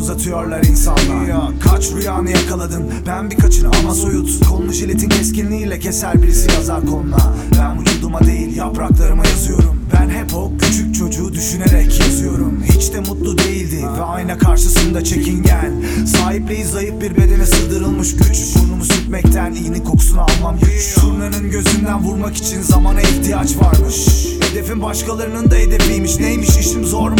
uzatıyorlar insanlar. Ya, Kaç rüyanı yakaladın? Ben birkaçını ama soyut. Kolunu jiletin keskinliğiyle keser birisi yazar koluna. Ben vücuduma değil yapraklarıma yazıyorum. Ben hep o küçük çocuğu düşünerek yazıyorum. Hiç de mutlu değildi ve ayna karşısında çekingen. Sahipliği zayıf bir bedene sığdırılmış güç. Burnumu sürtmekten iyinin kokusunu almam güç. Turnanın gözünden vurmak için zamana ihtiyaç varmış. Hedefin başkalarının da hedefiymiş. Neymiş işim zormuş? Tüm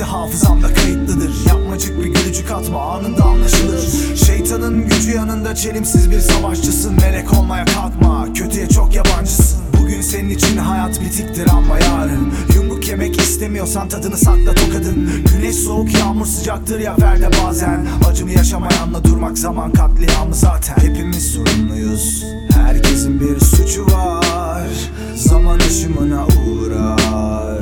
gülümsemesi hafızamda kayıtlıdır. Yapmacık bir gülücük atma anında anlaşılır. Şeytanın gücü yanında çelimsiz bir savaşçısın. Melek olmaya kalkma kötüye çok yabancısın. Bugün senin için hayat bitiktir ama yarın. Yumruk yemek istemiyorsan tadını sakla tokadın. Güneş soğuk yağmur sıcaktır ya ferde bazen. Acımı yaşamayanla durmak zaman katliamı zaten. Hepimiz sorumluyuz. Herkesin bir suçu var. Zaman ışımına uğrar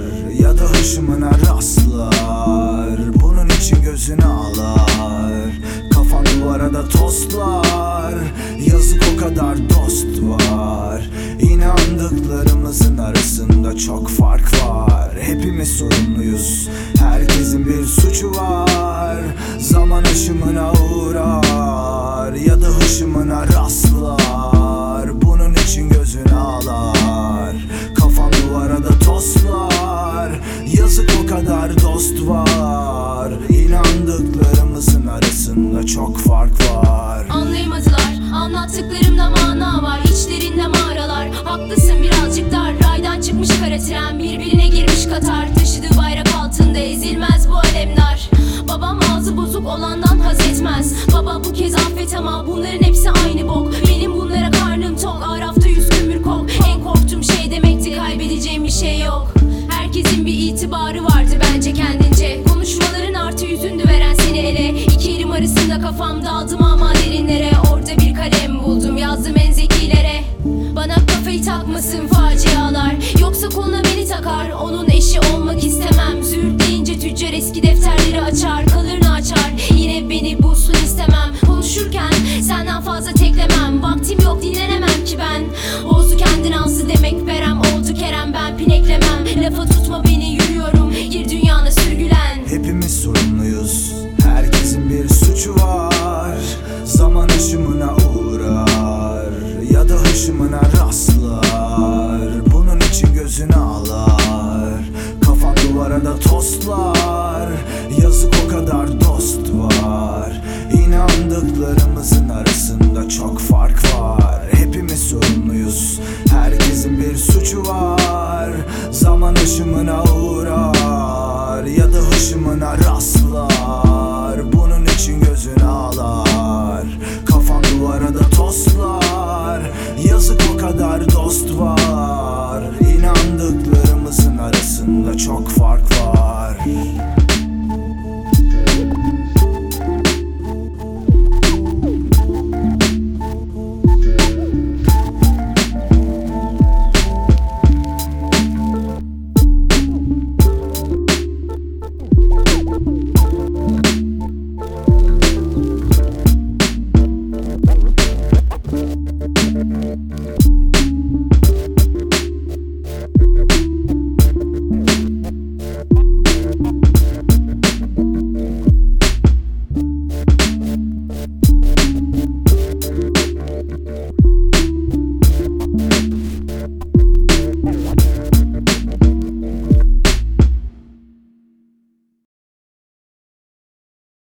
kadar dost var. İnandıklarımızın arasında çok fark var. Hepimiz sorumluyuz Herkesin bir suçu var. Zaman aşımına uğrar Ya da hışımına rastlar. Bunun için gözünü alar Kafan duvara da toslar. Yazık o kadar dost var. İnandıklarımızın arasında çok fark var. Anlayamadılar Anlattıklarımda mana var İçlerinde mağaralar. Haklısın birazcık dar. Raydan çıkmış kara tren Birbirine girmiş Katar. Taşıdığı bayrak altında ezilmez bu alemdar. Babam ağzı bozuk olandan haz etmez. Baba bu kez affet ama bunların hepsi aynı bok. Benim bunlara karnım tok Arafta yüz kömür kok. En korktuğum şey demekti kaybedeceğim bir şey yok. Herkesin bir itibarı vardı bence kendince. Konuşmaların artı yüzündü veren seni ele. İki elim arasında kafam daldım ama derinlere zaman ışımına uğrar Ya da hışımına rastlar. Bunun için gözün ağlar Kafan duvara da toslar. Yazık o kadar dost var İnandıklarımızın arasında çok fark var.